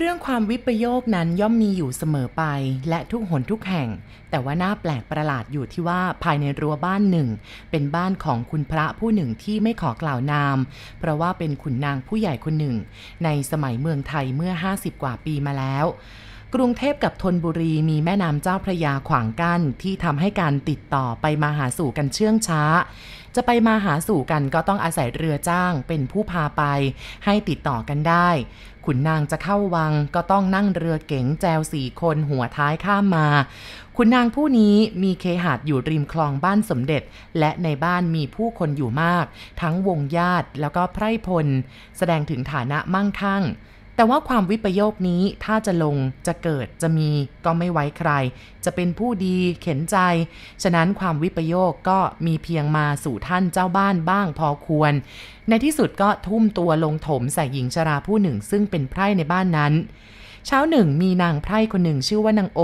เรื่องความวิปโยคนั้นย่อมมีอยู่เสมอไป และทุกหนทุกแห่ง แต่ว่าน่าแปลกประหลาดอยู่ที่ว่าภายในรั้วบ้านหนึ่ง เป็นบ้านของคุณพระผู้หนึ่งที่ไม่ขอกล่าวนาม เพราะว่าเป็นขุนนางผู้ใหญ่คนหนึ่ง ในสมัยเมืองไทยเมื่อ 50 กว่าปีมาแล้วกรุงเทพกับธนบุรีมีแม่น้ำเจ้าพระยาขวางกั้นที่ทำให้การติดต่อไปมาหาสู่กันเชื่องช้า จะไปมาหาสู่กันก็ต้องอาศัยเรือจ้างเป็นผู้พาไปให้ติดต่อกันได้ ขุนนางจะเข้าวังก็ต้องนั่งเรือเก๋งแจวสี่คนหัวท้ายข้ามมา ขุนนางผู้นี้มีเคหาดอยู่ริมคลองบ้านสมเด็จ และในบ้านมีผู้คนอยู่มาก ทั้งวงญาติแล้วก็ไพร่พล แสดงถึงฐานะมั่งคั่ง แต่ว่าความวิปโยคนี้ถ้าจะลงจะเกิดจะมีก็ไม่ไว้ใคร จะเป็นผู้ดีเข็นใจ ฉะนั้นความวิปโยคก็มีเพียงมาสู่ท่านเจ้าบ้านบ้างพอควร ในที่สุดก็ทุ่มตัวลงถมใส่หญิงชราผู้หนึ่งซึ่งเป็นไพร่ในบ้านนั้นเช้าหนึ่งมีนางไพร่คนหนึ่งชื่อว่านางโอ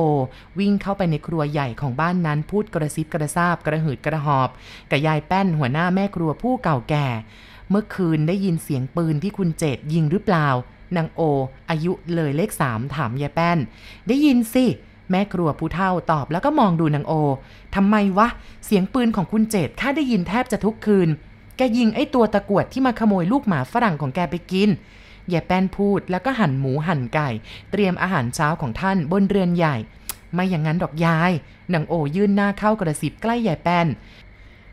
วิ่งเข้าไปในครัวใหญ่ของบ้านนั้นพูดกระซิบกระซาบกระหืดกระหอบกับยายแป้นหัวหน้าแม่ครัวผู้เก่าแก่ เมื่อคืนได้ยินเสียงปืนที่คุณเจตยิงหรือเปล่า นางโอ อายุเลยเลขสามถามยายแป้น ได้ยินสิ แม่ครัวผู้เฒ่าตอบแล้วก็มองดูนางโอทำไมวะ เสียงปืนของคุณเจตข้าได้ยินแทบจะทุกคืน แกยิงไอ้ตัวตะกวดที่มาขโมยลูกหมาฝรั่งของแกไปกินยายแป้นพูดแล้วก็หั่นหมูหั่นไก่ เตรียมอาหารเช้าของท่านบนเรือนใหญ่ ไม่อย่างนั้นดอกยายนางโอยื่นหน้าเข้ากระสิบใกล้ยายแป้น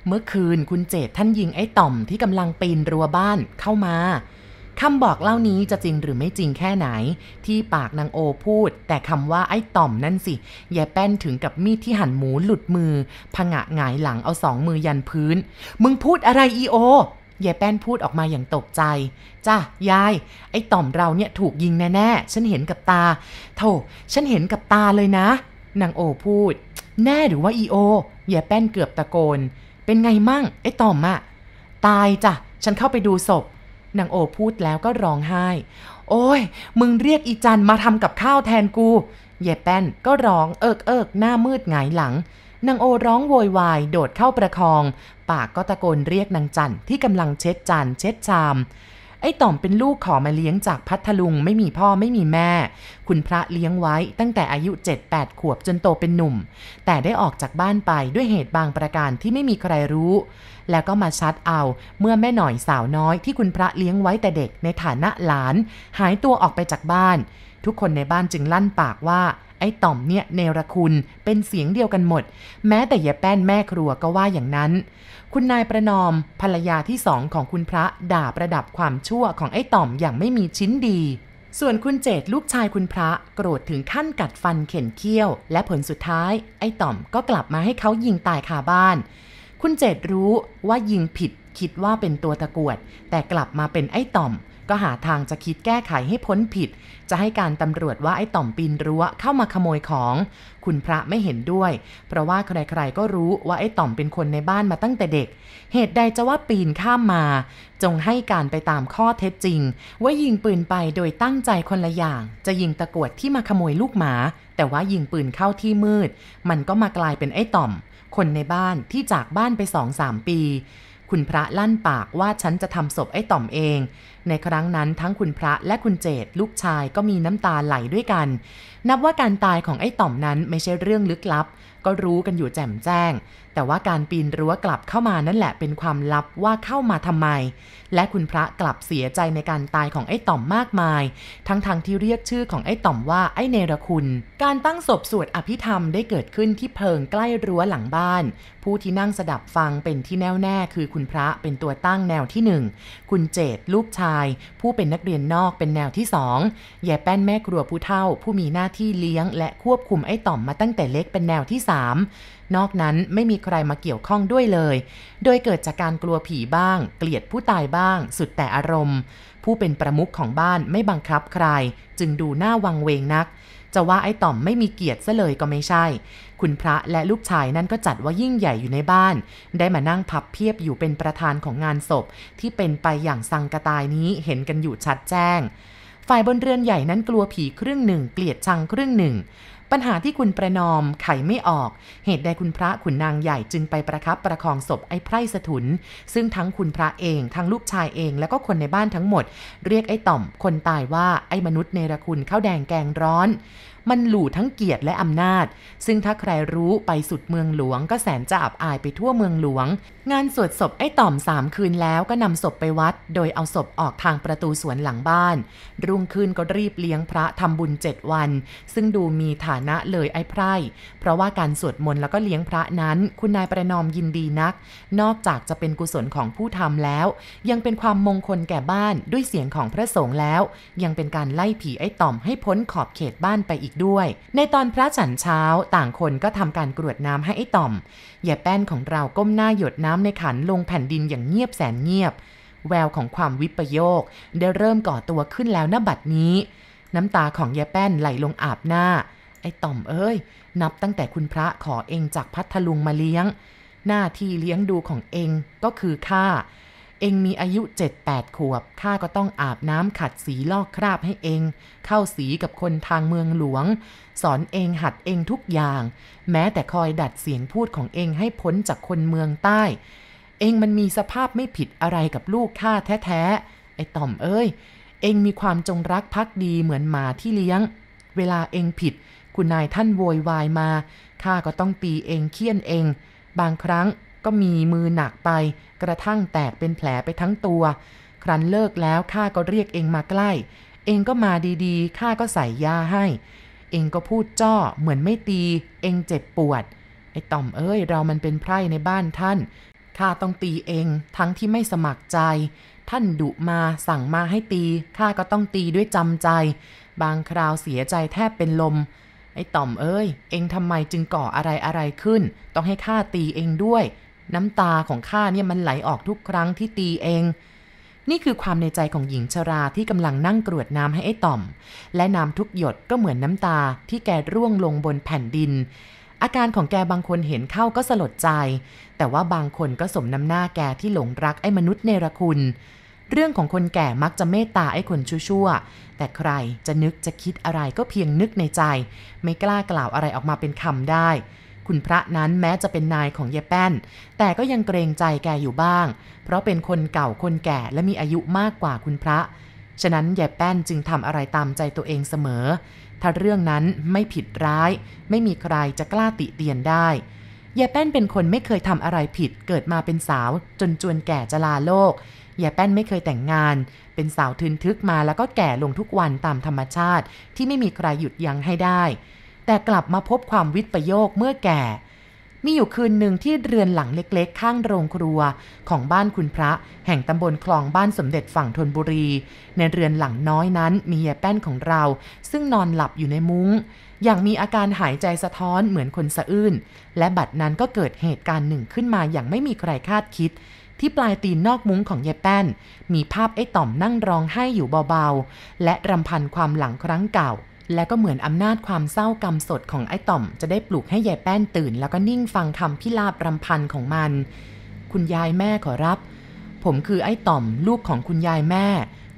เมื่อคืนคุณเจตท่านยิงไอ้ต่อมที่กำลังปีนรั้วบ้านเข้ามา คำบอกเล่านี้จะจริงหรือไม่จริงแค่ไหน ที่ปากนางโอพูด แต่คำว่าไอ้ต่อมนั่นสิยายแป้นถึงกับมีดที่หั่นหมูหลุดมือผงะหงายหลังเอาสองมือยันพื้น มึงพูดอะไรอีโอยายแป้นพูดออกมาอย่างตกใจ จ้ะยาย ไอ้ต่อมเราเนี่ยถูกยิงแน่ๆ ฉันเห็นกับตา โธ่ ฉันเห็นกับตาเลยนะ นางโอพูด แน่หรือว่าอีโอยายแป้นเกือบตะโกน เป็นไงมั่ง ไอ้ต่อมอะตายจ้ะ ฉันเข้าไปดูศพ นางโอพูดแล้วก็ร้องไห้ โอ้ย มึงเรียกอีจันมาทำกับข้าวแทนกูเยแป้นก็ร้องเอิกเอิกหน้ามืดหงายหลังนางโอร้องโวยวายโดดเข้าประคอง ปากก็ตะโกนเรียกนางจันที่กำลังเช็ดจานเช็ดชาม ไอ้ต่อมเป็นลูกขอมาเลี้ยงจากพัทลุงไม่มีพ่อไม่มีแม่ คุณพระเลี้ยงไว้ตั้งแต่อายุ 7-8 ขวบจนโตเป็นหนุ่ม แต่ได้ออกจากบ้านไปด้วยเหตุบางประการที่ไม่มีใครรู้ แล้วก็มาชัดเอาเมื่อแม่หน่อยสาวน้อยที่คุณพระเลี้ยงไว้แต่เด็กในฐานะหลาน หายตัวออกไปจากบ้าน ทุกคนในบ้านจึงลั่นปากว่า ไอ้ต่อมเนี่ยเนรคุณเป็นเสียงเดียวกันหมด แม้แต่ยายแป้นแม่ครัวก็ว่าอย่างนั้น คุณนายประนอมภรรยาที่สองของคุณพระด่าประดับความชั่วของไอ้ต่อมอย่างไม่มีชิ้นดีส่วนคุณเจตลูกชายคุณพระโกรธถึงขั้นกัดฟันเข็นเคี้ยว และผลสุดท้าย ไอ้ต่อมก็กลับมาให้เขายิงตายคาบ้าน คุณเจตรู้ว่ายิงผิดคิดว่าเป็นตัวตะกวด แต่กลับมาเป็นไอ้ต่อม ก็หาทางจะคิดแก้ไขให้พ้นผิด จะให้การตำรวจว่าไอ้ต่อมปีนรั้วเข้ามาขโมยของ คุณพระไม่เห็นด้วย เพราะว่าใครๆก็รู้ว่าไอ้ต่อมเป็นคนในบ้านมาตั้งแต่เด็ก เหตุใดจะว่าปีนข้ามมา จงให้การไปตามข้อเท็จจริง ว่ายิงปืนไปโดยตั้งใจคนละอย่าง จะยิงตะกวดที่มาขโมยลูกหมา แต่ว่ายิงปืนเข้าที่มืด มันก็มากลายเป็นไอ้ต่อม คนในบ้านที่จากบ้านไปสองสามปี คุณพระลั่นปากว่าฉันจะทำศพไอ้ต่อมเอง ในครั้งนั้นทั้งคุณพระและคุณเจดลูกชายก็มีน้ำตาไหลด้วยกัน นับว่าการตายของไอ้ต่อมนั้นไม่ใช่เรื่องลึกลับ ก็รู้กันอยู่แจ่มแจ้งแต่ว่าการปีนรั้วกลับเข้ามานั่นแหละเป็นความลับว่าเข้ามาทำไม และคุณพระกลับเสียใจในการตายของไอ้ต่อมมากมาย ทั้งๆทที่เรียกชื่อของไอ้ต่อมว่าไอ้เนรคุณ การตั้งศพสวดอภิธรรมได้เกิดขึ้นที่เพิงใกล้รั้วหลังบ้าน ผู้ที่นั่งสดับฟังเป็นที่แน่วแน่คือคุณพระเป็นตัวตั้งแนวที่หนึ่งคุณเจตลูกชาย ผู้เป็นนักเรียนนอกเป็นแนวที่สองยายแป้นแม่ครัวผู้เฒ่า ผู้มีหน้าที่เลี้ยง และควบคุมไอ้ต่อมมาตั้งแต่เล็กเป็นแนวที่สาม นอกนั้นไม่มีใครมาเกี่ยวข้องด้วยเลย โดยเกิดจากการกลัวผีบ้าง เกลียดผู้ตายบ้าง สุดแต่อารมณ์ ผู้เป็นประมุขของบ้านไม่บังคับใคร จึงดูหน้าวังเวงนัก จะว่าไอ้ต่อมไม่มีเกียรติซะเลยก็ไม่ใช่ คุณพระและลูกชายนั่นก็จัดว่ายิ่งใหญ่อยู่ในบ้าน ได้มานั่งพับเพียบอยู่เป็นประธานของงานศพ ที่เป็นไปอย่างสังกตายนี้เห็นกันอยู่ชัดแจ้ง ฝ่ายบนเรือนใหญ่นั้นกลัวผีครึ่งหนึ่ง เกลียดชังครึ่งหนึ่ง ปัญหาที่คุณประนอมไขไม่ออก เหตุใดคุณพระขุนนางใหญ่จึงไปประคับประคองศพไอ้ไพร่สถุน ซึ่งทั้งคุณพระเองทั้งลูกชายเองแล้วก็คนในบ้านทั้งหมด เรียกไอ้ต่อม คนตายว่าไอ้มนุษย์เนรคุณข้าวแดงแกงร้อน มันหลู่ทั้งเกียรติและอำนาจ ซึ่งถ้าใครรู้ไปสุดเมืองหลวง ก็แสนจะอับอายไปทั่วเมืองหลวง งานสวดศพไอ้ต่อมสามคืนแล้วก็นำศพไปวัด โดยเอาศพออกทางประตูสวนหลังบ้าน รุ่งคืนก็รีบเลี้ยงพระทำบุญเจ็ดวัน ซึ่งดูมีฐานะเลยไอ้ไพร่ เพราะว่าการสวดมนต์แล้วก็เลี้ยงพระนั้น คุณนายประนอมยินดีนัก นอกจากจะเป็นกุศลของผู้ทำแล้ว ยังเป็นความมงคลแก่บ้านด้วยเสียงของพระสงฆ์แล้ว ยังเป็นการไล่ผีไอ้ต่อมให้พ้นขอบเขตบ้านไปอีกด้วย ในตอนพระฉันเช้าต่างคนก็ทำการกรวดน้ำให้ไอ้ต่อมอย่าแป้นของเราก้มหน้าหยดน้ำในขันลงแผ่นดินอย่างเงียบแสนเงียบ แววของความวิปโยคได้เริ่มก่อตัวขึ้นแล้วณบัดนี้ น้ำตาของยายแป้นไหลลงอาบหน้า ไอ้ต่อมเอ้ย นับตั้งแต่คุณพระขอเองจากพัทลุงมาเลี้ยง หน้าที่เลี้ยงดูของเองก็คือข้า เองมีอายุเจ็ดแปดขวบ ข้าก็ต้องอาบน้ำขัดสีลอกคราบให้เอง เข้าสีกับคนทางเมืองหลวง สอนเองหัดเองทุกอย่าง แม้แต่คอยดัดเสียงพูดของเองให้พ้นจากคนเมืองใต้ เองมันมีสภาพไม่ผิดอะไรกับลูกข้าแท้ๆ ไอ้ต่อมเอ้ย เองมีความจงรักภักดีเหมือนหมาที่เลี้ยง เวลาเองผิด คุณนายท่านโวยวายมา ข้าก็ต้องตีเองเคี่ยนเอง บางครั้ง ก็มีมือหนักไป กระทั่งแตกเป็นแผลไปทั้งตัว ครั้นเลิกแล้วข้าก็เรียกเองมาใกล้ เองก็มาดีๆข้าก็ใส่ยาให้ เองก็พูดจ้อเหมือนไม่ตี เองเจ็บปวดไอ้ต่อมเอ้ยเรามันเป็นไพร่ในบ้านท่านข้าต้องตีเองทั้งที่ไม่สมัครใจ ท่านดุมาสั่งมาให้ตีข้าก็ต้องตีด้วยจำใจ บางคราวเสียใจแทบเป็นลม ไอ้ต่อมเอ้ย เองทำไมจึงก่ออะไรอะไรขึ้น ต้องให้ข้าตีเองด้วย น้ำตาของข้าเนี่ยมันไหลออกทุกครั้งที่ตีเอง นี่คือความในใจของหญิงชราที่กำลังนั่งกรวดน้ำให้ไอ้ต่อม และน้ำทุกหยดก็เหมือนน้ำตาที่แกร่วงลงบนแผ่นดิน อาการของแกบางคนเห็นเข้าก็สลดใจ แต่ว่าบางคนก็สมน้ำหน้าแกที่หลงรักไอ้มนุษย์เนรคุณเรื่องของคนแก่มักจะเมตตาไอ้คนชั่วๆ แต่ใครจะนึกจะคิดอะไรก็เพียงนึกในใจ ไม่กล้ากล่าวอะไรออกมาเป็นคำได้ คุณพระนั้นแม้จะเป็นนายของเยแป้น แต่ก็ยังเกรงใจแกอยู่บ้าง เพราะเป็นคนเก่าคนแก่และมีอายุมากกว่าคุณพระ ฉะนั้นยายแป้นจึงทำอะไรตามใจตัวเองเสมอ ถ้าเรื่องนั้นไม่ผิดร้าย ไม่มีใครจะกล้าติเตียนได้ยายแป้นเป็นคนไม่เคยทำอะไรผิด เกิดมาเป็นสาว จนจวนแก่จะลาโลกยายแป้นไม่เคยแต่งงาน เป็นสาวทึนทึกมาแล้วก็แก่ลงทุกวันตามธรรมชาติ ที่ไม่มีใครหยุดยั้งให้ได้ แต่กลับมาพบความวิปโยคเมื่อแก่ มีอยู่คืนหนึ่งที่เรือนหลังเล็กๆ ข้างโรงครัว ของบ้านคุณพระ แห่งตำบลคลองบ้านสมเด็จฝั่งธนบุรี ในเรือนหลังน้อยนั้นมียายแป้นของเรา ซึ่งนอนหลับอยู่ในมุง้ง อย่างมีอาการหายใจสะท้อนเหมือนคนสะอื้น และบัดนั้นก็เกิดเหตุการณ์หนึ่งขึ้นมาอย่างไม่มีใครคาดคิดที่ปลายตีนนอกมุ้งของยายแป้น มีภาพไอ้ต่อมนั่งร้องไห้อยู่เบาๆ และรำพันความหลังครั้งเก่า และก็เหมือนอำนาจความเศร้ากรรมสดของไอ้ต่อม จะได้ปลุกให้ยายแป้นตื่น แล้วก็นิ่งฟังคำพิลาบรำพันของมัน คุณยายแม่ขอรับ ผมคือไอ้ต่อม ลูกของคุณยายแม่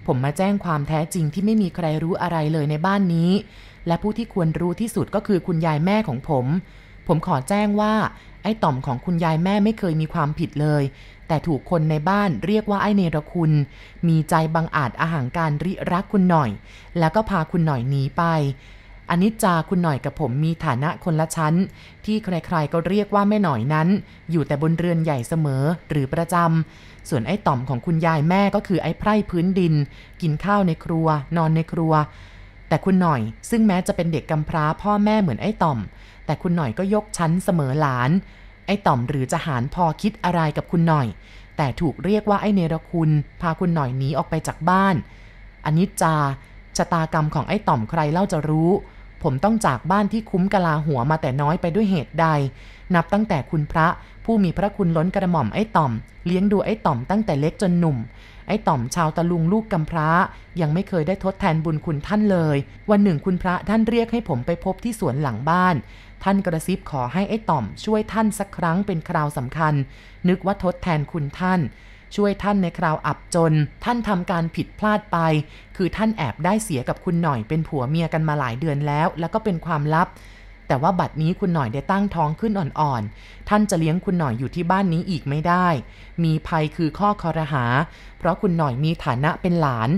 ผมมาแจ้งความแท้จริงที่ไม่มีใครรู้อะไรเลยในบ้านนี้ และผู้ที่ควรรู้ที่สุดก็คือคุณยายแม่ของผม ผมขอแจ้งว่า ไอ้ต่อมของคุณยายแม่ไม่เคยมีความผิดเลย แต่ถูกคนในบ้านเรียกว่าไอ้เนรคุณ มีใจบังอาจอาหางการริรักคุณหน่อย แล้วก็พาคุณหน่อยหนีไปอนิจจาคุณหน่อยกับผมมีฐานะคนละชั้น ที่ใครๆก็เรียกว่าแม่หน่อยนั้น อยู่แต่บนเรือนใหญ่เสมอหรือประจำส่วนไอ้ต่อมของคุณยายแม่ก็คือไอ้ไพร่พื้นดิน กินข้าวในครัว นอนในครัว แต่คุณหน่อย ซึ่งแม้จะเป็นเด็กกำพร้าพ่อแม่เหมือนไอ้ต่อม แต่คุณหน่อยก็ยกชั้นเสมอหลาน ไอ้ต่อมหรือจะหารพอคิดอะไรกับคุณหน่อย แต่ถูกเรียกว่าไอ้เนรคุณ พาคุณหน่อยหนีออกไปจากบ้านอนิจจาชะตากรรมของไอ้ต่อมใครเล่าจะรู้ ผมต้องจากบ้านที่คุ้มกะลาหัวมาแต่น้อยไปด้วยเหตุใด นับตั้งแต่คุณพระผู้มีพระคุณล้นกระหม่อมไอ้ต่อม เลี้ยงดูไอ้ต่อมตั้งแต่เล็กจนหนุ่ม ไอ้ต่อมชาวตะลุงลูกกำพร้า ยังไม่เคยได้ทดแทนบุญคุณท่านเลย วันหนึ่งคุณพระท่านเรียกให้ผมไปพบที่สวนหลังบ้าน ท่านกระซิบขอให้ไอ้ต่อม ช่วยท่านสักครั้งเป็นคราวสำคัญ นึกว่าทดแทนคุณท่าน ช่วยท่านในคราวอับจน ท่านทำการผิดพลาดไป คือท่านแอบได้เสียกับคุณหน่อยเป็นผัวเมียกันมาหลายเดือนแล้ว แล้วก็เป็นความลับ แต่ว่าบัดนี้คุณหน่อยได้ตั้งท้องขึ้นอ่อนๆ ท่านจะเลี้ยงคุณหน่อยอยู่ที่บ้านนี้อีกไม่ได้ มีภัยคือข้อคอรหา เพราะคุณหน่อยมีฐานะเป็นหลาน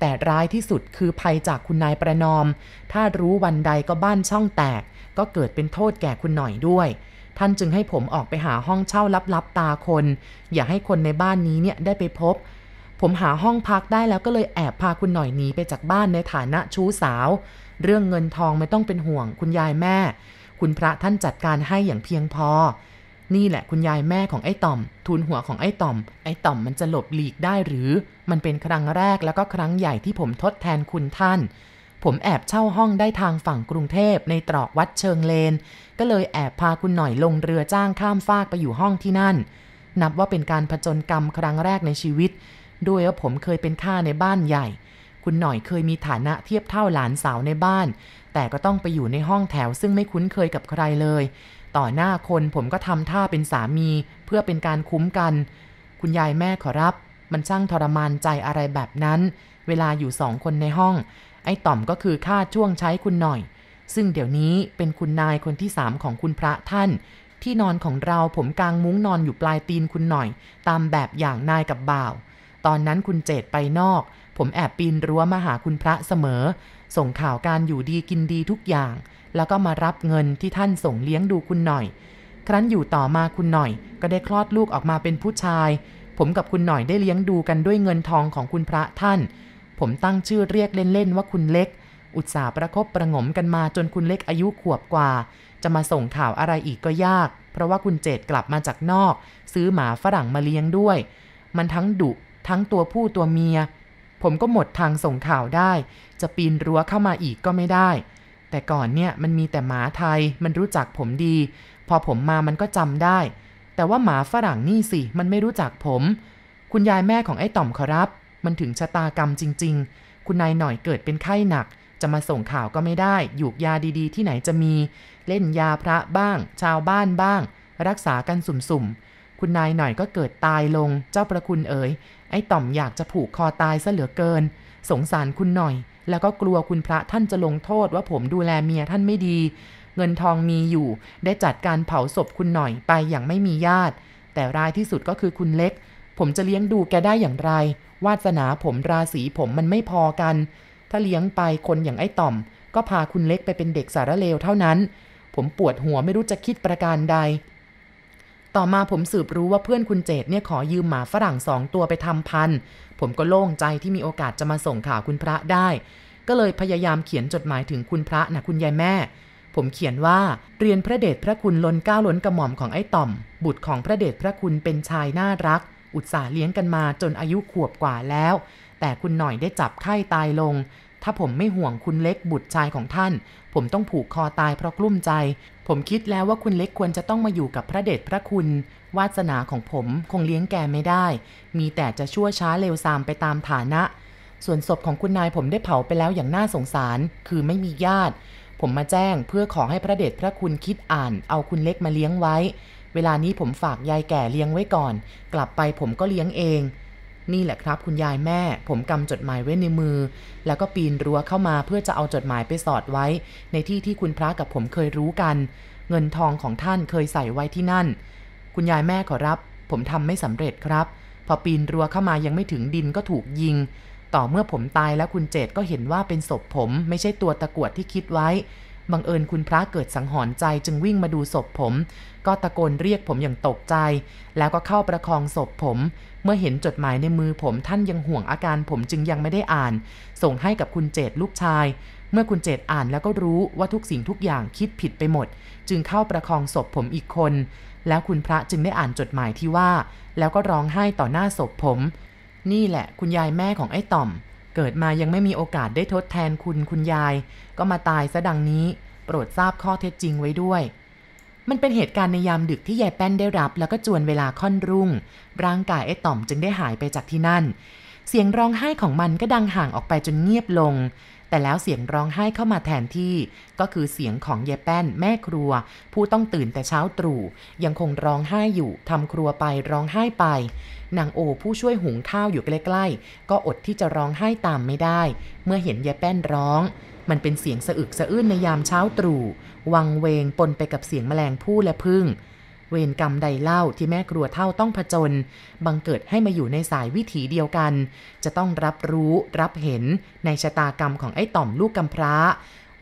แต่ร้ายที่สุดคือภัยจากคุณนายประนอม ถ้ารู้วันใดก็บ้านช่องแตก ก็เกิดเป็นโทษแก่คุณหน่อยด้วย ท่านจึงให้ผมออกไปหาห้องเช่าลับๆตาคน อย่าให้คนในบ้านนี้เนี่ยได้ไปพบ ผมหาห้องพักได้แล้วก็เลยแอบพาคุณหน่อยหนีไปจากบ้านในฐานะชู้สาว เรื่องเงินทองไม่ต้องเป็นห่วงคุณยายแม่ คุณพระท่านจัดการให้อย่างเพียงพอ นี่แหละคุณยายแม่ของไอ้ต่อม ทูลหัวของไอ้ต่อม ไอ้ต่อมมันจะหลบหลีกได้หรือ มันเป็นครั้งแรกแล้วก็ครั้งใหญ่ที่ผมทดแทนคุณท่าน ผมแอบเช่าห้องได้ทางฝั่งกรุงเทพในตรอกวัดเชิงเลน ก็เลยแอบพาคุณหน่อยลงเรือจ้างข้ามฟากไปอยู่ห้องที่นั่น นับว่าเป็นการผจญกรรมครั้งแรกในชีวิต ด้วยว่าผมเคยเป็นข้าในบ้านใหญ่ คุณหน่อยเคยมีฐานะเทียบเท่าหลานสาวในบ้าน แต่ก็ต้องไปอยู่ในห้องแถวซึ่งไม่คุ้นเคยกับใครเลย ต่อหน้าคนผมก็ทำท่าเป็นสามี เพื่อเป็นการคุ้มกัน คุณยายแม่ขอรับ มันช่างทรมานใจอะไรแบบนั้น เวลาอยู่สองคนในห้อง ไอ้ต่อมก็คือค่าช่วงใช้คุณหน่อย ซึ่งเดี๋ยวนี้เป็นคุณนายคนที่สามของคุณพระท่าน ที่นอนของเราผมกางมุ้งนอนอยู่ปลายตีนคุณหน่อย ตามแบบอย่างนายกับบ่าว ตอนนั้นคุณเจตไปนอก ผมแอบปีนรั้วมาหาคุณพระเสมอ ส่งข่าวการอยู่ดีกินดีทุกอย่าง แล้วก็มารับเงินที่ท่านส่งเลี้ยงดูคุณหน่อย ครั้นอยู่ต่อมาคุณหน่อย ก็ได้คลอดลูกออกมาเป็นผู้ชายผมกับคุณหน่อยได้เลี้ยงดูกันด้วยเงินทองของคุณพระท่าน ผมตั้งชื่อเรียกเล่นๆว่าคุณเล็ก อุตส่าห์ประคบประงมกันมาจนคุณเล็กอายุขวบกว่า จะมาส่งข่าวอะไรอีกก็ยาก เพราะว่าคุณเจตกลับมาจากนอก ซื้อหมาฝรั่งมาเลี้ยงด้วย มันทั้งดุทั้งตัวผู้ตัวเมีย ผมก็หมดทางส่งข่าวได้ จะปีนรั้วเข้ามาอีกก็ไม่ได้ แต่ก่อนเนี่ยมันมีแต่หมาไทย มันรู้จักผมดี พอผมมามันก็จำได้ แต่ว่าหมาฝรั่งนี่สิ มันไม่รู้จักผม คุณยายแม่ของไอ้ต่อมขอรับ มันถึงชะตากรรมจริง ๆ คุณนายหน่อยเกิดเป็นไข้หนัก จะมาส่งข่าวก็ไม่ได้ หยูกยาดีๆ ที่ไหนจะมี เล่นยาพระบ้าง ชาวบ้านบ้าง รักษากันสุ่มๆ คุณนายหน่อยก็เกิดตายลง เจ้าประคุณเอ๋ย ไอ้ต่อมอยากจะผูกคอตายซะเหลือเกิน สงสารคุณหน่อย แล้วก็กลัวคุณพระท่านจะลงโทษว่าผมดูแลเมียท่านไม่ดี เงินทองมีอยู่ ได้จัดการเผาศพคุณหน่อยไปอย่างไม่มีญาติ แต่รายที่สุดก็คือคุณเล็กผมจะเลี้ยงดูแกได้อย่างไร วาสนาผมราศีผมมันไม่พอกัน ถ้าเลี้ยงไปคนอย่างไอ้ต่อม ก็พาคุณเล็กไปเป็นเด็กสารเลวเท่านั้น ผมปวดหัวไม่รู้จะคิดประการใด ต่อมาผมสืบรู้ว่าเพื่อนคุณเจตเนี่ยขอยืมหมาฝรั่งสองตัวไปทำพันผมก็โล่งใจที่มีโอกาสจะมาส่งข่าวคุณพระได้ ก็เลยพยายามเขียนจดหมายถึงคุณพระนะคุณยายแม่ ผมเขียนว่าเรียนพระเดชพระคุณล้นก้าวล้นกระหม่อมของไอ้ต่อม บุตรของพระเดชพระคุณเป็นชายน่ารัก อุตส่าห์เลี้ยงกันมาจนอายุขวบกว่าแล้ว แต่คุณหน่อยได้จับไข้ตายลง ถ้าผมไม่ห่วงคุณเล็กบุตรชายของท่าน ผมต้องผูกคอตายเพราะกลุ้มใจ ผมคิดแล้วว่าคุณเล็กควรจะต้องมาอยู่กับพระเดชพระคุณ วาสนาของผมคงเลี้ยงแกไม่ได้ มีแต่จะชั่วช้าเร็วซามไปตามฐานะ ส่วนศพของคุณนายผมได้เผาไปแล้วอย่างน่าสงสาร คือไม่มีญาติ ผมมาแจ้งเพื่อขอให้พระเดชพระคุณคิดอ่าน เอาคุณเล็กมาเลี้ยงไว้ เวลานี้ผมฝากยายแก่เลี้ยงไว้ก่อน กลับไปผมก็เลี้ยงเอง นี่แหละครับ คุณยายแม่ ผมกำจดหมายไว้ในมือ แล้วก็ปีนรั้วเข้ามาเพื่อจะเอาจดหมายไปสอดไว้ ในที่ที่คุณพระกับผมเคยรู้กัน เงินทองของท่านเคยใส่ไว้ที่นั่น คุณยายแม่ขอรับ ผมทำไม่สำเร็จครับ พอปีนรั้วเข้ามายังไม่ถึงดินก็ถูกยิง ต่อเมื่อผมตายแล้วคุณเจตก็เห็นว่าเป็นศพผม ไม่ใช่ตัวตะกวดที่คิดไว้ บังเอิญคุณพระเกิดสังหรณ์ใจจึงวิ่งมาดูศพผม ก็ตะโกนเรียกผมอย่างตกใจ แล้วก็เข้าประคองศพผม เมื่อเห็นจดหมายในมือผมท่านยังห่วงอาการผมจึงยังไม่ได้อ่าน ส่งให้กับคุณเจตลูกชาย เมื่อคุณเจตอ่านแล้วก็รู้ว่าทุกสิ่งทุกอย่างคิดผิดไปหมด จึงเข้าประคองศพผมอีกคน แล้วคุณพระจึงได้อ่านจดหมายที่ว่า แล้วก็ร้องไห้ต่อหน้าศพผม นี่แหละ คุณยายแม่ของไอ้ต่อม เกิดมายังไม่มีโอกาสได้ทดแทนคุณคุณยาย ก็มาตายซะดังนี้ โปรดทราบข้อเท็จจริงไว้ด้วย มันเป็นเหตุการณ์ในยามดึกที่ยายแป้นได้รับ แล้วก็จวนเวลาค่อนรุ่ง ร่างกายไอ้ต่อมจึงได้หายไปจากที่นั่น เสียงร้องไห้ของมันก็ดังห่างออกไปจนเงียบลง แต่แล้วเสียงร้องไห้เข้ามาแทนที่ ก็คือเสียงของเยแป้นแม่ครัว ผู้ต้องตื่นแต่เช้าตรู่ยังคงร้องไห้อยู่ทำครัวไปร้องไห้ไปนางโอผู้ช่วยหุงข้าวอยู่ใกล้ๆ ก็อดที่จะร้องไห้ตามไม่ได้ เมื่อเห็นยายแป้นร้อง มันเป็นเสียงสะอึกสะอื้นในยามเช้าตรู่ วังเวงปนไปกับเสียงแมลงผู้และพึ่ง เวรกรรมใดเล่าที่แม่ครัวเท่าต้องผจญบังเกิดให้มาอยู่ในสายวิถีเดียวกัน จะต้องรับรู้รับเห็นในชะตากรรมของไอ้ต่อมลูกกำพร้า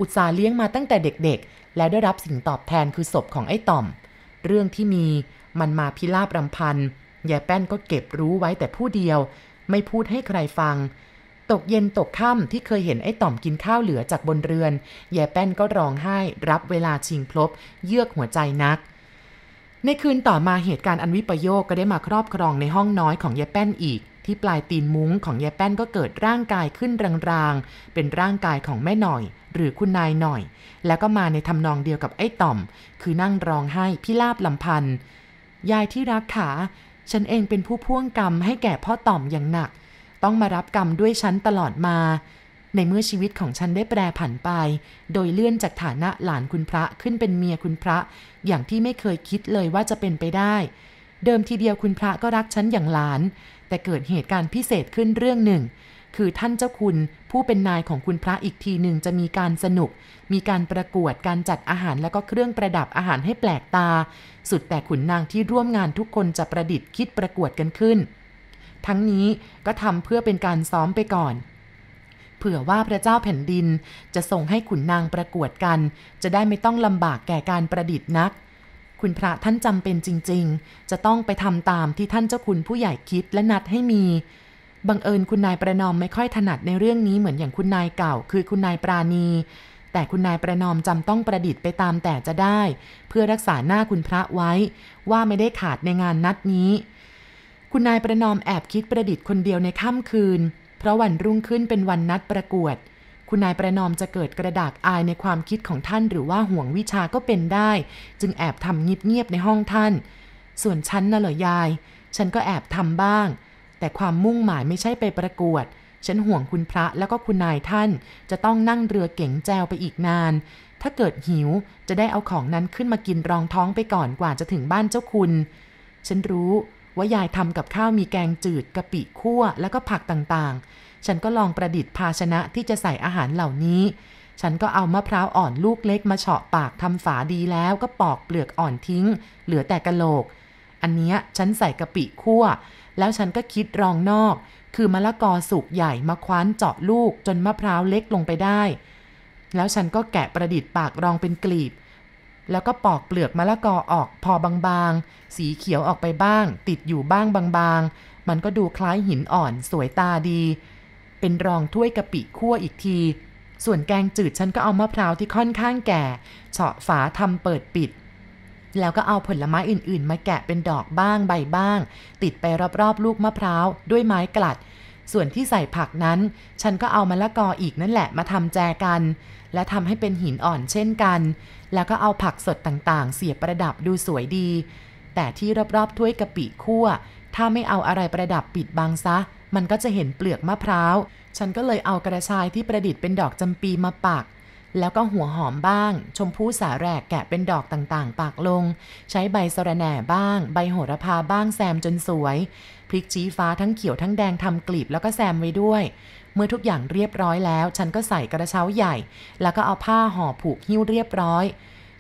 อุตสาเลี้ยงมาตั้งแต่เด็กๆ แล้วได้รับสิ่งตอบแทนคือศพของไอ้ต่อม เรื่องที่มีมันมาพิลาบรำพันยายแป้นก็เก็บรู้ไว้แต่ผู้เดียว ไม่พูดให้ใครฟัง ตกเย็นตกค่ำที่เคยเห็นไอ้ต่อมกินข้าวเหลือจากบนเรือนยายแป้นก็ร้องไห้รับเวลาชิงพลบ เยือกหัวใจนัก ในคืนต่อมาเหตุการณ์อันวิปโยคก็ได้มาครอบครองในห้องน้อยของยายแป้นอีก ที่ปลายตีนมุ้งของยายแป้นก็เกิดร่างกายขึ้นรางๆ เป็นร่างกายของแม่หน่อย หรือคุณนายหน่อย แล้วก็มาในทำนองเดียวกับไอ้ต่อม คือนั่งร้องไห้พิลาบลำพันยายที่รักขาฉันเองเป็นผู้พ่วงกรรมให้แก่พ่อต่อมอย่างหนัก ต้องมารับกรรมด้วยฉันตลอดมา ในเมื่อชีวิตของฉันได้แปรผันไป โดยเลื่อนจากฐานะหลานคุณพระขึ้นเป็นเมียคุณพระ อย่างที่ไม่เคยคิดเลยว่าจะเป็นไปได้ เดิมทีเดียวคุณพระก็รักฉันอย่างหลาน แต่เกิดเหตุการณ์พิเศษขึ้นเรื่องหนึ่ง คือท่านเจ้าคุณผู้เป็นนายของคุณพระอีกทีหนึ่งจะมีการสนุก มีการประกวดการจัดอาหารและก็เครื่องประดับอาหารให้แปลกตา สุดแต่ขุนนางที่ร่วมงานทุกคนจะประดิษฐ์คิดประกวดกันขึ้น ทั้งนี้ก็ทำเพื่อเป็นการซ้อมไปก่อน เผื่อว่าพระเจ้าแผ่นดิน จะส่งให้ขุนนางประกวดกัน จะได้ไม่ต้องลำบากแก่การประดิษฐ์นัก คุณพระท่านจำเป็นจริง ๆ จะต้องไปทำตามที่ท่านเจ้าคุณผู้ใหญ่คิดและนัดให้มีบังเอิญคุณนายประนอมไม่ค่อยถนัดในเรื่องนี้เหมือนอย่างคุณนายเก่า คือคุณนายปราณี แต่คุณนายประนอมจำต้องประดิษฐ์ไปตามแต่จะได้ เพื่อรักษาหน้าคุณพระไว้ ว่าไม่ได้ขาดในงานนัดนี้ คุณนายประนอมแอบคิดประดิษฐ์คนเดียวในค่ำคืน เพราะวันรุ่งขึ้นเป็นวันนัดประกวด คุณนายประนอมจะเกิดกระดากอายในความคิดของท่านหรือว่าห่วงวิชาก็เป็นได้ จึงแอบทำเงียบๆในห้องท่าน ส่วนฉันน่ะเหรอยาย ฉันก็แอบทำบ้าง แต่ความมุ่งหมายไม่ใช่ไปประกวด ฉันห่วงคุณพระแล้วก็คุณนายท่าน จะต้องนั่งเรือเก๋งแจวไปอีกนานถ้าเกิดหิวจะได้เอาของนั้นขึ้นมากินรองท้องไปก่อนกว่าจะถึงบ้านเจ้าคุณ ฉันรู้ ว่ายายทำกับข้าวมีแกงจืดกะปิคั่วแล้วก็ผักต่างๆ ฉันก็ลองประดิษฐ์ภาชนะที่จะใส่อาหารเหล่านี้ ฉันก็เอามะพร้าวอ่อนลูกเล็กมาเฉาะปากทำฝาดีแล้วก็ปอกเปลือกอ่อนทิ้ง เหลือแต่กะโหลก อันเนี้ยฉันใส่กะปิคั่ว แล้วฉันก็คิดรองนอก คือมะละกอสุกใหญ่มาคว้านเจาะลูกจนมะพร้าวเล็กลงไปได้ แล้วฉันก็แกะประดิษฐ์ปากรองเป็นกลีบ แล้วก็ปอกเปลือกมะละกอออกพอบางๆ สีเขียวออกไปบ้าง ติดอยู่บ้างบางๆ มันก็ดูคล้ายหินอ่อนสวยตาดี เป็นรองถ้วยกะปิคั่วอีกที ส่วนแกงจืดฉันก็เอามะพร้าวที่ค่อนข้างแก่ เฉาะฝาทำเปิดปิด แล้วก็เอาผลไม้อื่นๆ มาแกะเป็นดอกบ้างใบบ้าง ติดไปรอบๆ ลูกมะพร้าวด้วยไม้กลัด ส่วนที่ใส่ผักนั้น ฉันก็เอามะละกออีกนั่นแหละมาทำแจกัน และทำให้เป็นหินอ่อนเช่นกัน แล้วก็เอาผักสดต่างๆ เสียบประดับดูสวยดี แต่ที่รอบๆถ้วยกะปิคั่ว ถ้าไม่เอาอะไรประดับปิดบังซะ มันก็จะเห็นเปลือกมะพร้าว ฉันก็เลยเอากระชายที่ประดิษฐ์เป็นดอกจำปีมาปัก แล้วก็หัวหอมบ้าง ชมพู่สาแหรกแกะเป็นดอกต่างๆ ปากลง ใช้ใบสะระแหน่บ้าง ใบโหระพาบ้างแซมจนสวย พริกชี้ฟ้าทั้งเขียวทั้งแดงทำกลีบแล้วก็แซมไว้ด้วย เมื่อทุกอย่างเรียบร้อยแล้ว ฉันก็ใส่กระเช้าใหญ่ แล้วก็เอาผ้าห่อผูกหิ้วเรียบร้อย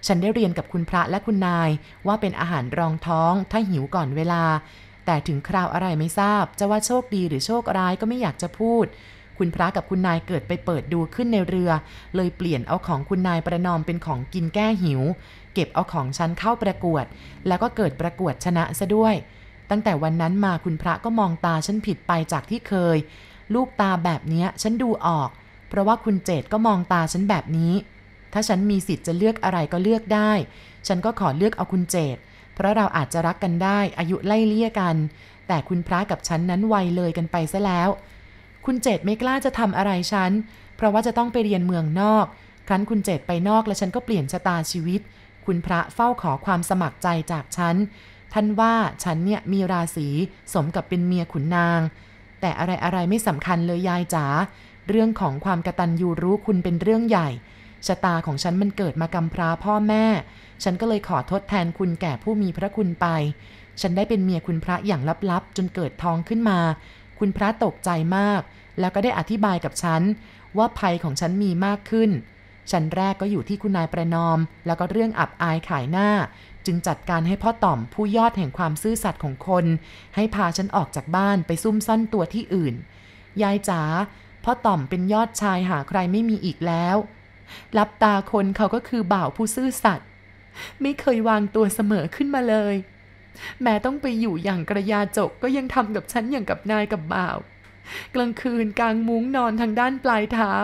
ฉันได้เรียนกับคุณพระและคุณนายว่าเป็นอาหารรองท้องถ้าหิวก่อนเวลา แต่ถึงคราวอะไรไม่ทราบ จะว่าโชคดีหรือโชคร้ายก็ไม่อยากจะพูด คุณพระกับคุณนายเกิดไปเปิดดูขึ้นในเรือ เลยเปลี่ยนเอาของคุณนายประนอมเป็นของกินแก้หิว เก็บเอาของฉันเข้าประกวด แล้วก็เกิดประกวดชนะซะด้วย ตั้งแต่วันนั้นมาคุณพระก็มองตาฉันผิดไปจากที่เคย ลูกตาแบบเนี้ยฉันดูออก เพราะว่าคุณเจตก็มองตาฉันแบบนี้ ถ้าฉันมีสิทธิ์จะเลือกอะไรก็เลือกได้ ฉันก็ขอเลือกเอาคุณเจต เพราะเราอาจจะรักกันได้ อายุไล่เลี่ยกัน แต่คุณพระกับฉันนั้นวัยเลยกันไปซะแล้ว คุณเจตไม่กล้าจะทำอะไรฉัน เพราะว่าจะต้องไปเรียนเมืองนอก ครั้นคุณเจตไปนอกแล้วฉันก็เปลี่ยนชะตาชีวิต คุณพระเฝ้าขอความสมัครใจจากฉันท่านว่าฉันเนี่ยมีราศีสมกับเป็นเมียขุนนาง แต่อะไรอะไรไม่สำคัญเลยยายจ๋าเรื่องของความกระตันยูรู้คุณเป็นเรื่องใหญ่ชะตาของฉันมันเกิดมากำพร้าพ่อแม่ ฉันก็เลยขอทดแทนคุณแก่ผู้มีพระคุณไป ฉันได้เป็นเมียคุณพระอย่างลับๆ จนเกิดท้องขึ้นมา คุณพระตกใจมาก แล้วก็ได้อธิบายกับฉัน ว่าภัยของฉันมีมากขึ้น ฉันแรกก็อยู่ที่คุณนายประนอม แล้วก็เรื่องอับอายขายหน้า จึงจัดการให้พ่อต่อมผู้ยอดแห่งความซื่อสัตย์ของคน ให้พาฉันออกจากบ้านไปซุ่มซ่อนตัวที่อื่น ยายจ๋าพ่อต่อมเป็นยอดชายหาใครไม่มีอีกแล้วรับตาคนเขาก็คือบ่าวผู้ซื่อสัตย์ไม่เคยวางตัวเสมอขึ้นมาเลย แม้ต้องไปอยู่อย่างกระยาจกก็ยังทำกับฉันอย่างกับนายกับบ่าว กลางคืนกลางมุ้งนอนทางด้านปลายเท้า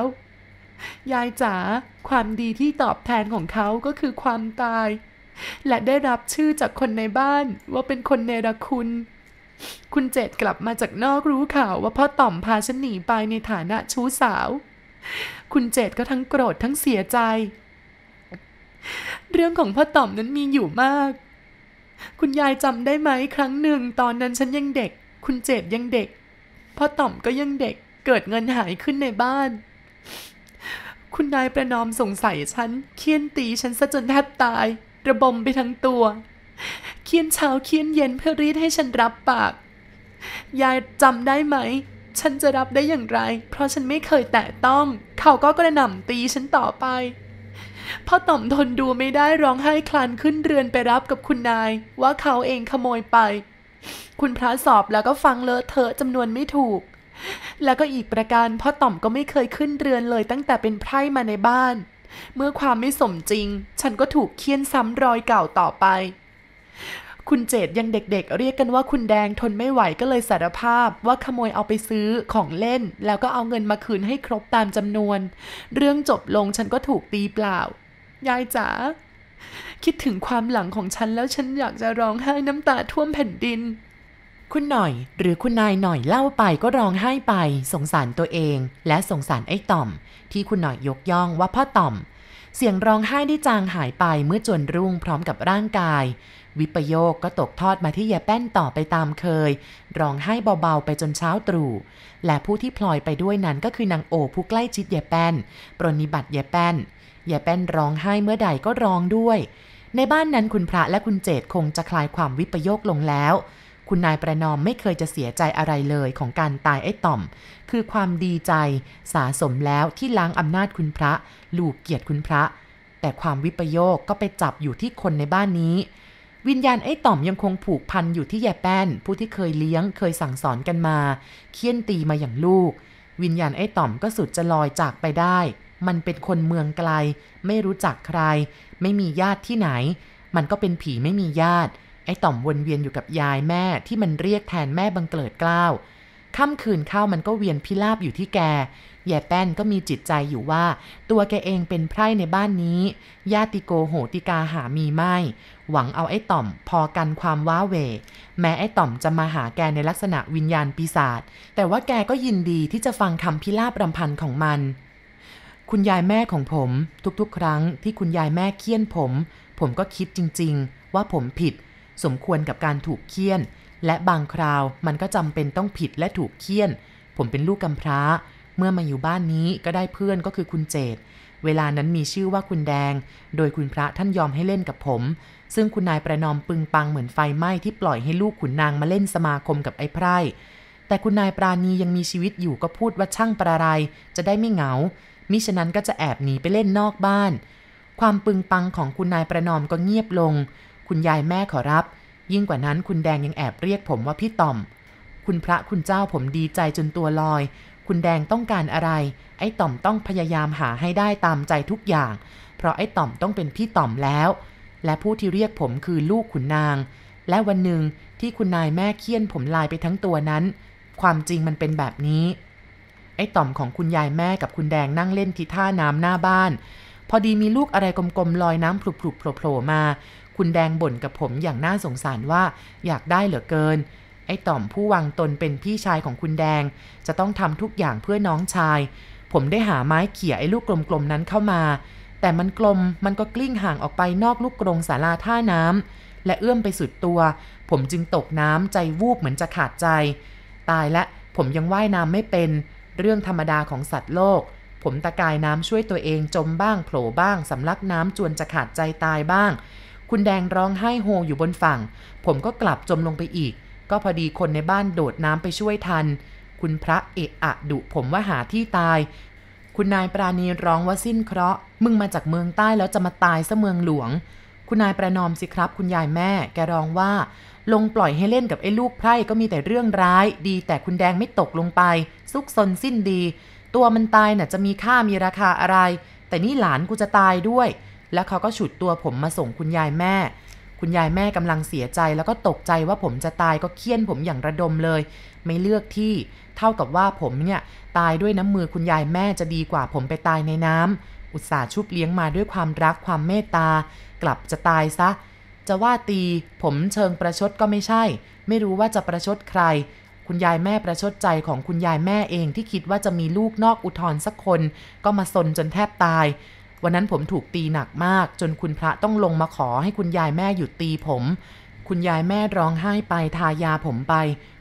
ยายจ๋าความดีที่ตอบแทนของเขาก็คือความตาย และได้รับชื่อจากคนในบ้านว่าเป็นคนเนรคุณ คุณเจตกลับมาจากนอกรู้ข่าวว่าพ่อต่อมพาฉันหนีไปในฐานะชู้สาว คุณเจตก็ทั้งโกรธทั้งเสียใจ เรื่องของพ่อต่อมนั้นมีอยู่มาก คุณยายจำได้ไหมครั้งหนึ่งตอนนั้นฉันยังเด็ก คุณเจตยังเด็ก พ่อต่อมก็ยังเด็ก เกิดเงินหายขึ้นในบ้านคุณนายประนอมสงสัยฉันเคี่ยนตีฉันซะจนแทบตาย ระบมไปทั้งตัว เคียนเช้าเคียนเย็นเพื่อรีดให้ฉันรับปาก ยายจำได้ไหม ฉันจะรับได้อย่างไร เพราะฉันไม่เคยแตะต้อง เขาก็กระหน่ำตีฉันต่อไปพ่อต่อมทนดูไม่ได้ร้องไห้คลานขึ้นเรือนไปรับกับคุณนาย ว่าเขาเองขโมยไป คุณพระสอบแล้วก็ฟังเลอะเทอะจำนวนไม่ถูก แล้วก็อีกประการพ่อต่อมก็ไม่เคยขึ้นเรือนเลยตั้งแต่เป็นไพร่มาในบ้าน เมื่อความไม่สมจริง ฉันก็ถูกเคี่ยนซ้ำรอยเก่าต่อไป คุณเจดยังเด็กๆ เรียกกันว่าคุณแดงทนไม่ไหวก็เลยสารภาพว่าขโมยเอาไปซื้อของเล่น แล้วก็เอาเงินมาคืนให้ครบตามจำนวน เรื่องจบลงฉันก็ถูกตีเปล่า ยายจ๋าคิดถึงความหลังของฉันแล้วฉันอยากจะร้องไห้น้ำตาท่วมแผ่นดิน คุณหน่อย หรือคุณนายหน่อยเล่าไปก็ร้องไห้ไป สงสารตัวเอง และสงสารไอ้ต่อม ที่คุณหน่อยยกย่องว่าพ่อต่อม เสียงร้องไห้ได้จางหายไปเมื่อจวนรุ่งพร้อมกับร่างกาย วิปโยคก็ตกทอดมาที่ยายแป้นต่อไปตามเคย ร้องไห้เบาๆไปจนเช้าตรู่และผู้ที่พลอยไปด้วยนั้นก็คือนางโอผู้ใกล้ชิดยายแป้น ปรนนิบัติยายแป้นยายแป้นร้องไห้เมื่อใดก็ร้องด้วย ในบ้านนั้นคุณพระและคุณเจตคงจะคลายความวิปโยคลงแล้ว คุณนายประนอมไม่เคยจะเสียใจอะไรเลยของการตายไอ้ต่อม คือความดีใจสะสมแล้วที่ล้างอำนาจคุณพระ ลูกเกียรติคุณพระ แต่ความวิปโยคก็ไปจับอยู่ที่คนในบ้านนี้ วิญญาณไอ้ต่อมยังคงผูกพันอยู่ที่แยายแป้น ผู้ที่เคยเลี้ยงเคยสั่งสอนกันมาเคี่ยนตีมาอย่างลูก วิญญาณไอ้ต่อมก็สุดจะลอยจากไปได้ มันเป็นคนเมืองไกล ไม่รู้จักใคร ไม่มีญาติที่ไหน มันก็เป็นผีไม่มีญาติ ไอ้ต่อมวนเวียนอยู่กับยายแม่ที่มันเรียกแทนแม่บังเกิดกล้าวค่ำคืนเข้ามันก็เวียนพิราบอยู่ที่แกแยายแป้นก็มีจิตใจอยู่ว่า ตัวแกเองเป็นไพร่ในบ้านนี้ ญาติโกโหติกาหามีไม่ หวังเอาไอ้ต่อมพอกันความว้าเว แม้ไอ้ต่อมจะมาหาแกในลักษณะวิญญาณปีศาจ แต่ว่าแกก็ยินดีที่จะฟังคำพิราบรำพันของมัน คุณยายแม่ของผม ทุกๆ ครั้งที่คุณยายแม่เคี่ยนผม ผมก็คิดจริง ๆ ว่าผมผิด สมควรกับการถูกเคี่ยน และบางคราวมันก็จำเป็นต้องผิดและถูกเคี่ยน ผมเป็นลูกกำพร้า เมื่อมาอยู่บ้านนี้ก็ได้เพื่อนก็คือคุณเจตเวลานั้นมีชื่อว่าคุณแดง โดยคุณพระท่านยอมให้เล่นกับผม ซึ่งคุณนายประนอมปึงปังเหมือนไฟไหม้ที่ปล่อยให้ลูกขุนนางมาเล่นสมาคมกับไอ้ไพร่แต่คุณนายปราณียังมีชีวิตอยู่ก็พูดว่าช่างประไรจะได้ไม่เหงา มิฉะนั้นก็จะแอบหนีไปเล่นนอกบ้าน ความปึงปังของคุณนายประนอมก็เงียบลง คุณยายแม่ขอรับ ยิ่งกว่านั้นคุณแดงยังแอบเรียกผมว่าพี่ต่อม คุณพระคุณเจ้าผมดีใจจนตัวลอย คุณแดงต้องการอะไร ไอ้ต่อมต้องพยายามหาให้ได้ตามใจทุกอย่าง เพราะไอ้ต่อมต้องเป็นพี่ต่อมแล้ว และผู้ที่เรียกผมคือลูกขุนนาง และวันหนึ่งที่คุณนายแม่เคี่ยนผมลายไปทั้งตัวนั้น ความจริงมันเป็นแบบนี้ ไอ้ต่อมของคุณยายแม่กับคุณแดงนั่งเล่นที่ท่าน้ำหน้าบ้านพอดีมีลูกอะไรกลมๆลอยน้ำพลุบๆโผล่มา คุณแดงบ่นกับผมอย่างน่าสงสารว่าอยากได้เหลือเกิน ไอ้ต่อมผู้วางตนเป็นพี่ชายของคุณแดง จะต้องทำทุกอย่างเพื่อน้องชาย ผมได้หาไม้เขี่ยไอ้ลูกกลมๆนั้นเข้ามา แต่มันกลมมันก็กลิ้งห่างออกไปนอกลูกกรงศาลาท่าน้ำและเอื้อมไปสุดตัว ผมจึงตกน้ำใจวูบเหมือนจะขาดใจ ตายและผมยังว่ายน้ำไม่เป็น เรื่องธรรมดาของสัตว์โลกผมตะกายน้ำช่วยตัวเองจมบ้างโผล่บ้างสำลักน้ำจวนจะขาดใจตายบ้าง คุณแดงร้องไห้โฮอยู่บนฝั่ง ผมก็กลับจมลงไปอีก ก็พอดีคนในบ้านโดดน้ำไปช่วยทัน คุณพระเอะอะดุผมว่าหาที่ตาย คุณนายปราณีร้องว่าสิ้นเคราะห์ มึงมาจากเมืองใต้แล้วจะมาตายซะเมืองหลวง คุณนายประนอมสิครับ คุณยายแม่ แกร้องว่า ลงปล่อยให้เล่นกับไอ้ลูกไพร่ก็มีแต่เรื่องร้าย ดีแต่คุณแดงไม่ตกลงไป ซุกซนสิ้นดี ตัวมันตายน่ะจะมีค่ามีราคาอะไร แต่นี่หลานกูจะตายด้วย แล้วเขาก็ฉุดตัวผมมาส่งคุณยายแม่ คุณยายแม่กำลังเสียใจแล้วก็ตกใจว่าผมจะตายก็เคี่ยนผมอย่างระดมเลย ไม่เลือกที่ เท่ากับว่าผมเนี่ยตายด้วยน้ำมือคุณยายแม่จะดีกว่าผมไปตายในน้ำอุตส่าห์ชุบเลี้ยงมาด้วยความรักความเมตตา กลับจะตายซะ จะว่าตีผมเชิงประชดก็ไม่ใช่ ไม่รู้ว่าจะประชดใครคุณยายแม่ประชดใจของคุณยายแม่เองที่คิดว่าจะมีลูกนอกอุทธรสักคน ก็มาซนจนแทบตาย วันนั้นผมถูกตีหนักมาก จนคุณพระต้องลงมาขอให้คุณยายแม่หยุดตีผม คุณยายแม่ร้องไห้ไปทายาผมไป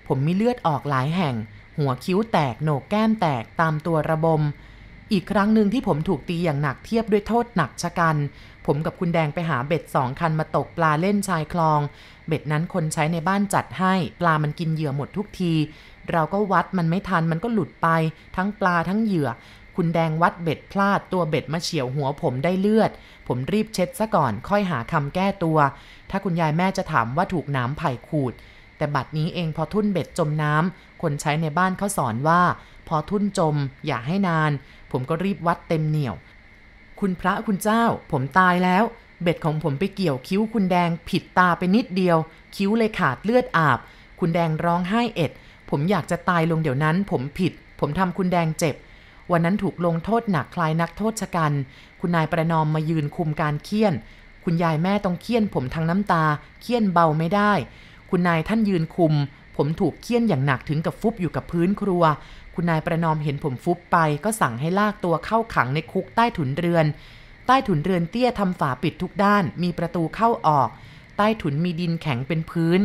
ผมมีเลือดออกหลายแห่ง หัวคิ้วแตกโหนกแก้มแตกตามตัวระบม อีกครั้งหนึ่งที่ผมถูกตีอย่างหนักเทียบด้วยโทษหนักชะกัน ผมกับคุณแดงไปหาเบ็ดสองคันมาตกปลาเล่นชายคลอง เบ็ดนั้นคนใช้ในบ้านจัดให้ ปลามันกินเหยื่อหมดทุกทีเราก็วัดมันไม่ทันมันก็หลุดไป ทั้งปลาทั้งเหยื่อ คุณแดงวัดเบ็ดพลาดตัวเบ็ดมาเฉียวหัวผมได้เลือด ผมรีบเช็ดซะก่อนค่อยหาคำแก้ตัว ถ้าคุณยายแม่จะถามว่าถูกน้ำไผ่ขูด แต่บัดนี้เองพอทุ่นเบ็ดจมน้ำคนใช้ในบ้านเขาสอนว่า พอทุ่นจม อย่าให้นาน ผมก็รีบวัดเต็มเหนี่ยว คุณพระคุณเจ้า ผมตายแล้ว เบ็ดของผมไปเกี่ยวคิ้วคุณแดงผิดตาไปนิดเดียว คิ้วเลยขาดเลือดอาบ คุณแดงร้องไห้เอ็ด ผมอยากจะตายลงเดี๋ยวนั้น ผมผิด ผมทำคุณแดงเจ็บ วันนั้นถูกลงโทษหนักคลายนักโทษชะกัน คุณนายประนอมมายืนคุมการเคี่ยน คุณยายแม่ต้องเคี่ยนผมทั้งน้ำตา เคี่ยนเบาไม่ได้ คุณนายท่านยืนคุม ผมถูกเคี่ยนอย่างหนักถึงกับฟุบอยู่กับพื้นครัว คุณนายประนอมเห็นผมฟุบไป ก็สั่งให้ลากตัวเข้าขังในคุกใต้ถุนเรือน ใต้ถุนเรือนเตี้ยทำฝาปิดทุกด้าน มีประตูเข้าออก ใต้ถุนมีดินแข็งเป็นพื้น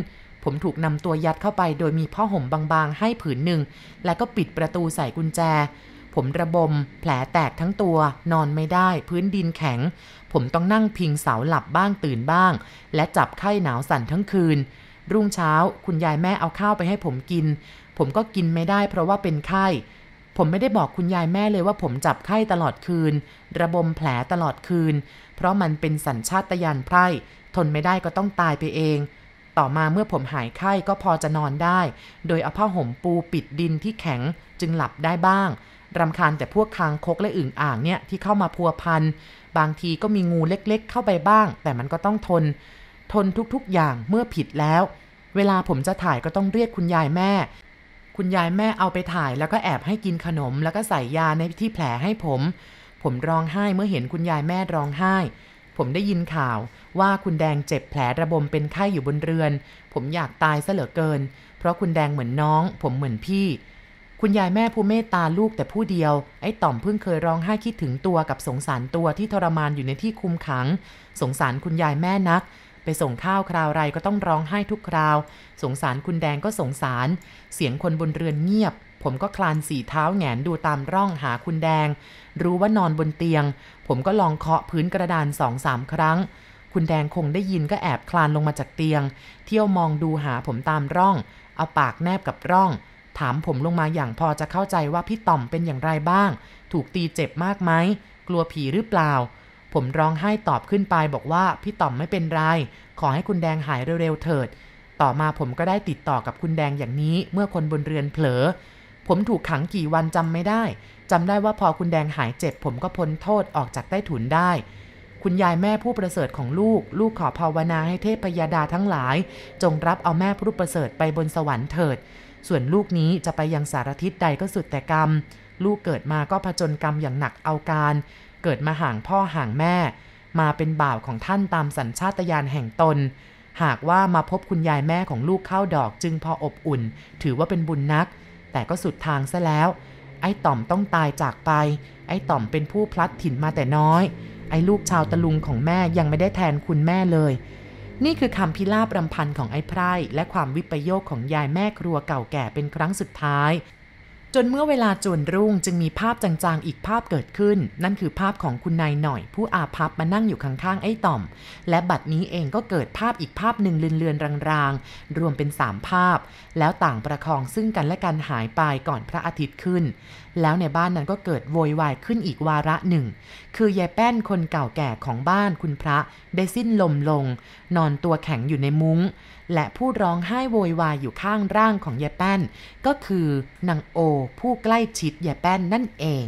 ผมถูกนำตัวยัดเข้าไปโดยมีผ้าห่มบางๆ ให้ผืนหนึ่ง แล้วก็ปิดประตูใส่กุญแจ ผมระบม แผลแตกทั้งตัว นอนไม่ได้ พื้นดินแข็ง ผมต้องนั่งพิงเสาหลับบ้างตื่นบ้าง และจับไข้หนาวสั่นทั้งคืน รุ่งเช้า คุณยายแม่เอาข้าวไปให้ผมกิน ผมก็กินไม่ได้เพราะว่าเป็นไข้ ผมไม่ได้บอกคุณยายแม่เลยว่าผมจับไข้ตลอดคืน ระบมแผลตลอดคืน เพราะมันเป็นสัญชาตญาณไพร่ทนไม่ได้ก็ต้องตายไปเองต่อมาเมื่อผมหายไข้ก็พอจะนอนได้ โดยเอาผ้าห่มปูปิดดินที่แข็งจึงหลับได้บ้าง รำคาญแต่พวกคางคกและอึ่งอ่างเนี่ยที่เข้ามาพัวพัน บางทีก็มีงูเล็กๆ เข้าไปบ้าง แต่มันก็ต้องทน ทนทุกๆอย่างเมื่อผิดแล้ว เวลาผมจะถ่ายก็ต้องเรียกคุณยายแม่ คุณยายแม่เอาไปถ่ายแล้วก็แอบให้กินขนม แล้วก็ใส่ยาในที่แผลให้ผม ผมร้องไห้เมื่อเห็นคุณยายแม่ร้องไห้ ผมได้ยินข่าวว่าคุณแดงเจ็บแผลระบมเป็นไข้อยู่บนเรือน ผมอยากตายซะเหลือเกิน เพราะคุณแดงเหมือนน้อง ผมเหมือนพี่ คุณยายแม่ผู้เมตตาลูกแต่ผู้เดียว ไอ้ต่อมเพิ่งเคยร้องไห้คิดถึงตัวกับสงสารตัวที่ทรมานอยู่ในที่คุมขัง สงสารคุณยายแม่นัก ไปส่งข้าวคราวไรก็ต้องร้องไห้ทุกคราว สงสารคุณแดงก็สงสาร เสียงคนบนเรือนเงียบ ผมก็คลานสี่เท้าแหงนดูตามร่องหาคุณแดง รู้ว่านอนบนเตียง ผมก็ลองเคาะพื้นกระดานสองสามครั้ง คุณแดงคงได้ยินก็แอบคลานลงมาจากเตียง เที่ยวมองดูหาผมตามร่อง เอาปากแนบกับร่อง ถามผมลงมาอย่างพอจะเข้าใจว่าพี่ต่อมเป็นอย่างไรบ้าง ถูกตีเจ็บมากไหม กลัวผีหรือเปล่า ผมร้องไห้ตอบขึ้นไปบอกว่าพี่ต่อมไม่เป็นไร ขอให้คุณแดงหายเร็วๆเถิด ต่อมาผมก็ได้ติดต่อกับคุณแดงอย่างนี้ เมื่อคนบนเรือนเผลอ ผมถูกขังกี่วันจำไม่ได้จำได้ว่าพอคุณแดงหายเจ็บ ผมก็พ้นโทษออกจากใต้ถุนได้ คุณยายแม่ผู้ประเสริฐของลูก ลูกขอภาวนาให้เทพยาดาทั้งหลาย จงรับเอาแม่ผู้ประเสริฐไปบนสวรรค์เถิด ส่วนลูกนี้จะไปยังสารทิศใดก็สุดแต่กรรม ลูกเกิดมาก็ผจญกรรมอย่างหนักเอาการ เกิดมาห่างพ่อห่างแม่ มาเป็นบ่าวของท่านตามสัญชาตญาณแห่งตน หากว่ามาพบคุณยายแม่ของลูกเข้าดอกจึงพออบอุ่น ถือว่าเป็นบุญนัก แต่ก็สุดทางซะแล้ว ไอ้ต่อมต้องตายจากไป ไอ้ต่อมเป็นผู้พลัดถิ่นมาแต่น้อย ไอ้ลูกชาวตะลุงของแม่ยังไม่ได้แทนคุณแม่เลย นี่คือคำพิลาบรำพันของไอ้ไพร่และความวิปโยคของยายแม่ครัวเก่าแก่เป็นครั้งสุดท้าย จนเมื่อเวลาจวนรุ่งจึงมีภาพจางๆ อีกภาพเกิดขึ้น นั่นคือภาพของคุณนายหน่อย ผู้อาภัพมานั่งอยู่ข้างๆไอ้ต่อม และบัดนี้เองก็เกิดภาพอีกภาพหนึ่งเลือนๆรางๆ รวมเป็นสามภาพ แล้วต่างประคองซึ่งกันและกันหายไปก่อนพระอาทิตย์ขึ้น แล้วในบ้านนั้นก็เกิดโวยวายขึ้นอีกวาระหนึ่ง คือยายแป้นคนเก่าแก่ของบ้านคุณพระได้สิ้นลมลง นอนตัวแข็งอยู่ในมุง้งและผู้ร้องไห้โวยวายอยู่ข้างร่างของยายแป้น ก็คือนางโอผู้ใกล้ชิดยายแป้นนั่นเอง